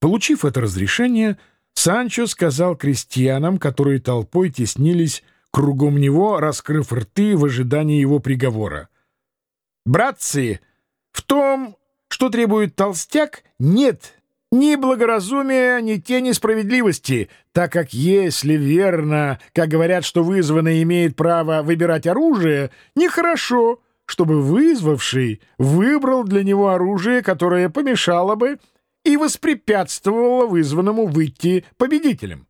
Получив это разрешение, Санчо сказал крестьянам, которые толпой теснились кругом него, раскрыв рты в ожидании его приговора. «Братцы, в том, что требует толстяк, нет ни благоразумия, ни тени справедливости, так как если верно, как говорят, что вызванный имеет право выбирать оружие, нехорошо, чтобы вызвавший выбрал для него оружие, которое помешало бы и воспрепятствовало вызванному выйти победителем.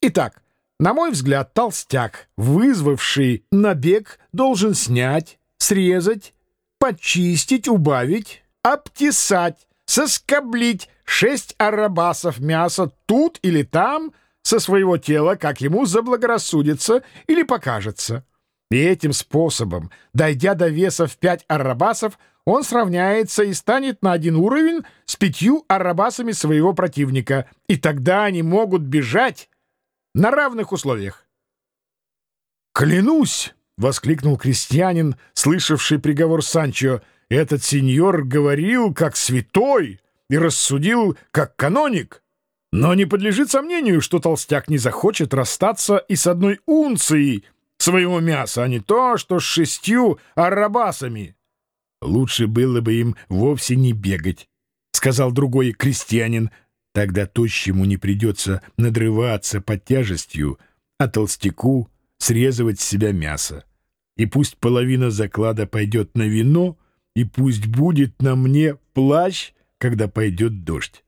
Итак, на мой взгляд, толстяк, вызвавший набег, должен снять, срезать, почистить, убавить, обтесать, соскоблить шесть арабасов мяса тут или там со своего тела, как ему заблагорассудится или покажется. И этим способом, дойдя до веса в пять арабасов, он сравняется и станет на один уровень с пятью арабасами своего противника, и тогда они могут бежать на равных условиях. «Клянусь!» — воскликнул крестьянин, слышавший приговор Санчо. «Этот сеньор говорил, как святой, и рассудил, как каноник. Но не подлежит сомнению, что толстяк не захочет расстаться и с одной унцией своего мяса, а не то, что с шестью арабасами». «Лучше было бы им вовсе не бегать», — сказал другой крестьянин, — Тогда тощему не придется надрываться под тяжестью, а толстяку срезывать с себя мясо. И пусть половина заклада пойдет на вино, и пусть будет на мне плащ, когда пойдет дождь. —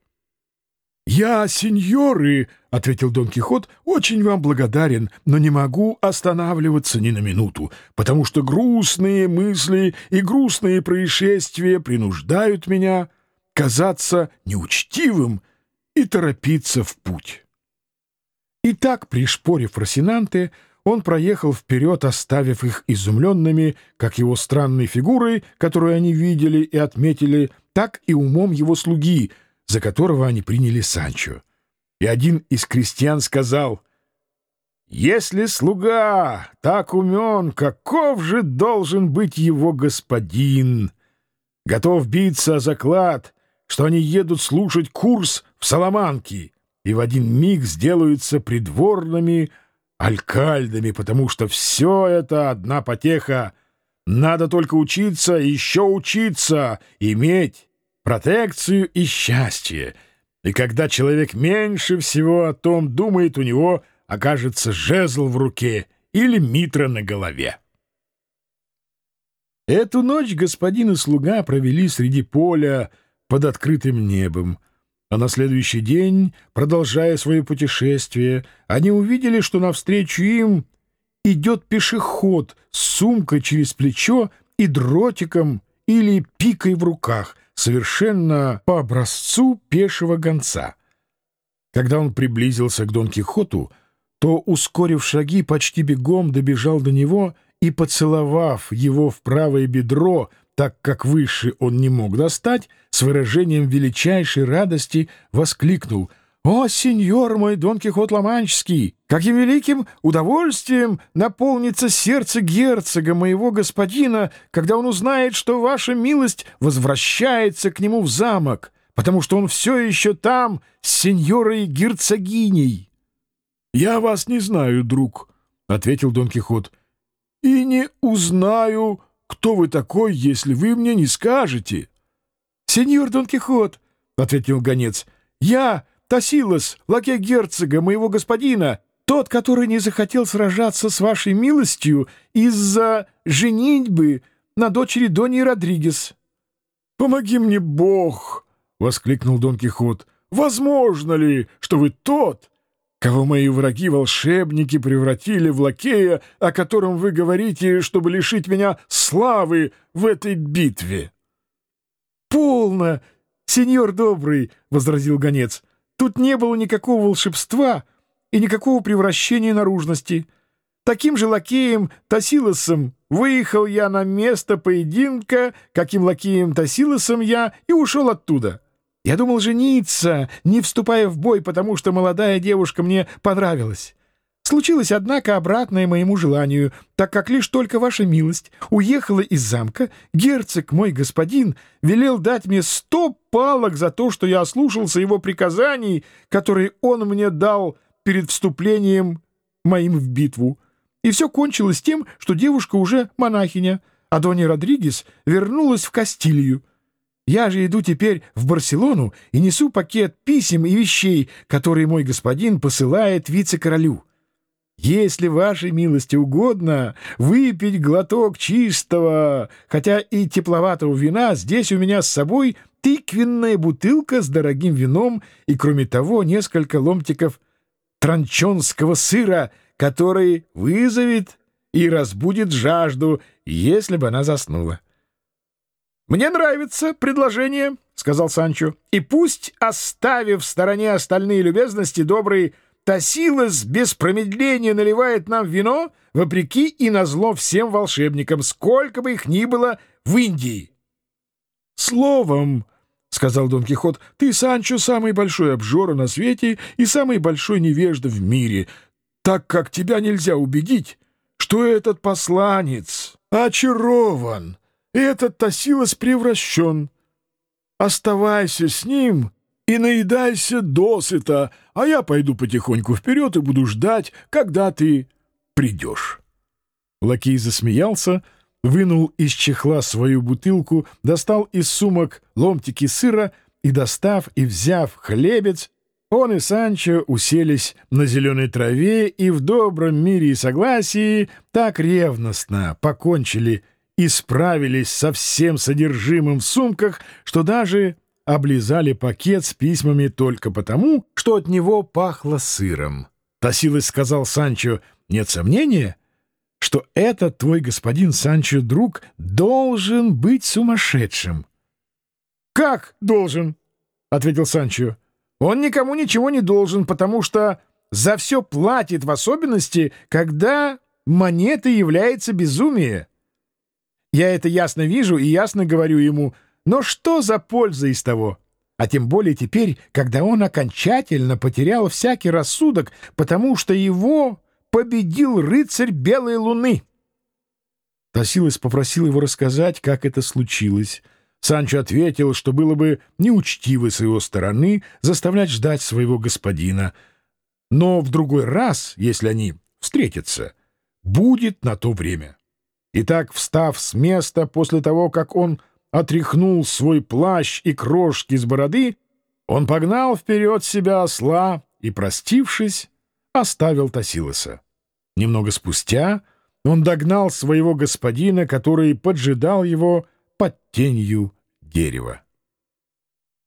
Я, сеньоры, — ответил Дон Кихот, — очень вам благодарен, но не могу останавливаться ни на минуту, потому что грустные мысли и грустные происшествия принуждают меня казаться неучтивым и торопиться в путь. И так, пришпорив Росинанте, он проехал вперед, оставив их изумленными, как его странной фигурой, которую они видели и отметили, так и умом его слуги, за которого они приняли Санчо. И один из крестьян сказал, «Если слуга так умен, каков же должен быть его господин? Готов биться о заклад, что они едут слушать курс в Соломанке и в один миг сделаются придворными алькальдами, потому что все это одна потеха. Надо только учиться, еще учиться, иметь протекцию и счастье. И когда человек меньше всего о том думает, у него окажется жезл в руке или митра на голове. Эту ночь господин и слуга провели среди поля, под открытым небом. А на следующий день, продолжая свое путешествие, они увидели, что навстречу им идет пешеход с сумкой через плечо и дротиком или пикой в руках, совершенно по образцу пешего гонца. Когда он приблизился к Дон Кихоту, то, ускорив шаги, почти бегом добежал до него и, поцеловав его в правое бедро, так как выше он не мог достать, с выражением величайшей радости воскликнул «О, сеньор мой Дон Кихот Ломанческий! Каким великим удовольствием наполнится сердце герцога, моего господина, когда он узнает, что ваша милость возвращается к нему в замок, потому что он все еще там с сеньорой-герцогиней!» «Я вас не знаю, друг», — ответил Дон Кихот, — «и не узнаю...» кто вы такой, если вы мне не скажете? — Сеньор Дон Кихот, — ответил гонец, — я Тасилос, лакей герцога, моего господина, тот, который не захотел сражаться с вашей милостью из-за женитьбы на дочери Дони Родригес. — Помоги мне, Бог! — воскликнул Дон Кихот. — Возможно ли, что вы тот, кого мои враги-волшебники превратили в лакея, о котором вы говорите, чтобы лишить меня славы в этой битве. — Полно, сеньор добрый, — возразил гонец, — тут не было никакого волшебства и никакого превращения наружности. Таким же лакеем Тасилосом выехал я на место поединка, каким лакеем Тасилосом я и ушел оттуда. — я думал жениться, не вступая в бой, потому что молодая девушка мне понравилась. Случилось, однако, обратное моему желанию, так как лишь только ваша милость уехала из замка, герцог мой господин велел дать мне сто палок за то, что я ослушался его приказаний, которые он мне дал перед вступлением моим в битву. И все кончилось тем, что девушка уже монахиня, а Донья Родригес вернулась в Кастилью. Я же иду теперь в Барселону и несу пакет писем и вещей, которые мой господин посылает вице-королю. Если вашей милости угодно выпить глоток чистого, хотя и тепловатого вина, здесь у меня с собой тыквенная бутылка с дорогим вином и, кроме того, несколько ломтиков транчонского сыра, который вызовет и разбудит жажду, если бы она заснула. «Мне нравится предложение», — сказал Санчо, — «и пусть, оставив в стороне остальные любезности, добрый Тасилос без промедления наливает нам вино, вопреки и назло всем волшебникам, сколько бы их ни было в Индии». «Словом», — сказал Дон Кихот, — «ты, Санчо, самый большой обжора на свете и самый большой невежда в мире, так как тебя нельзя убедить, что этот посланец очарован, и этот Тасилос превращен. Оставайся с ним и наедайся досыта, а я пойду потихоньку вперед и буду ждать, когда ты придешь». Лакей засмеялся, вынул из чехла свою бутылку, достал из сумок ломтики сыра и, достав и взяв хлебец, он и Санчо уселись на зеленой траве и в добром мире и согласии так ревностно покончили и справились со всем содержимым в сумках, что даже облизали пакет с письмами только потому, что от него пахло сыром. Тасилось сказал Санчо, нет сомнения, что этот твой господин Санчо друг должен быть сумасшедшим. — Как должен? — ответил Санчо. Он никому ничего не должен, потому что за все платит, в особенности, когда монетой является безумие. Я это ясно вижу и ясно говорю ему, но что за польза из того? А тем более теперь, когда он окончательно потерял всякий рассудок, потому что его победил рыцарь Белой Луны. Тасилос попросил его рассказать, как это случилось — Санчо ответил, что было бы неучтиво с его стороны заставлять ждать своего господина, но в другой раз, если они встретятся, будет на то время. Итак, встав с места после того, как он отряхнул свой плащ и крошки с бороды, он погнал вперед себя осла и, простившись, оставил Тасилоса. Немного спустя он догнал своего господина, который поджидал его под тенью дерева.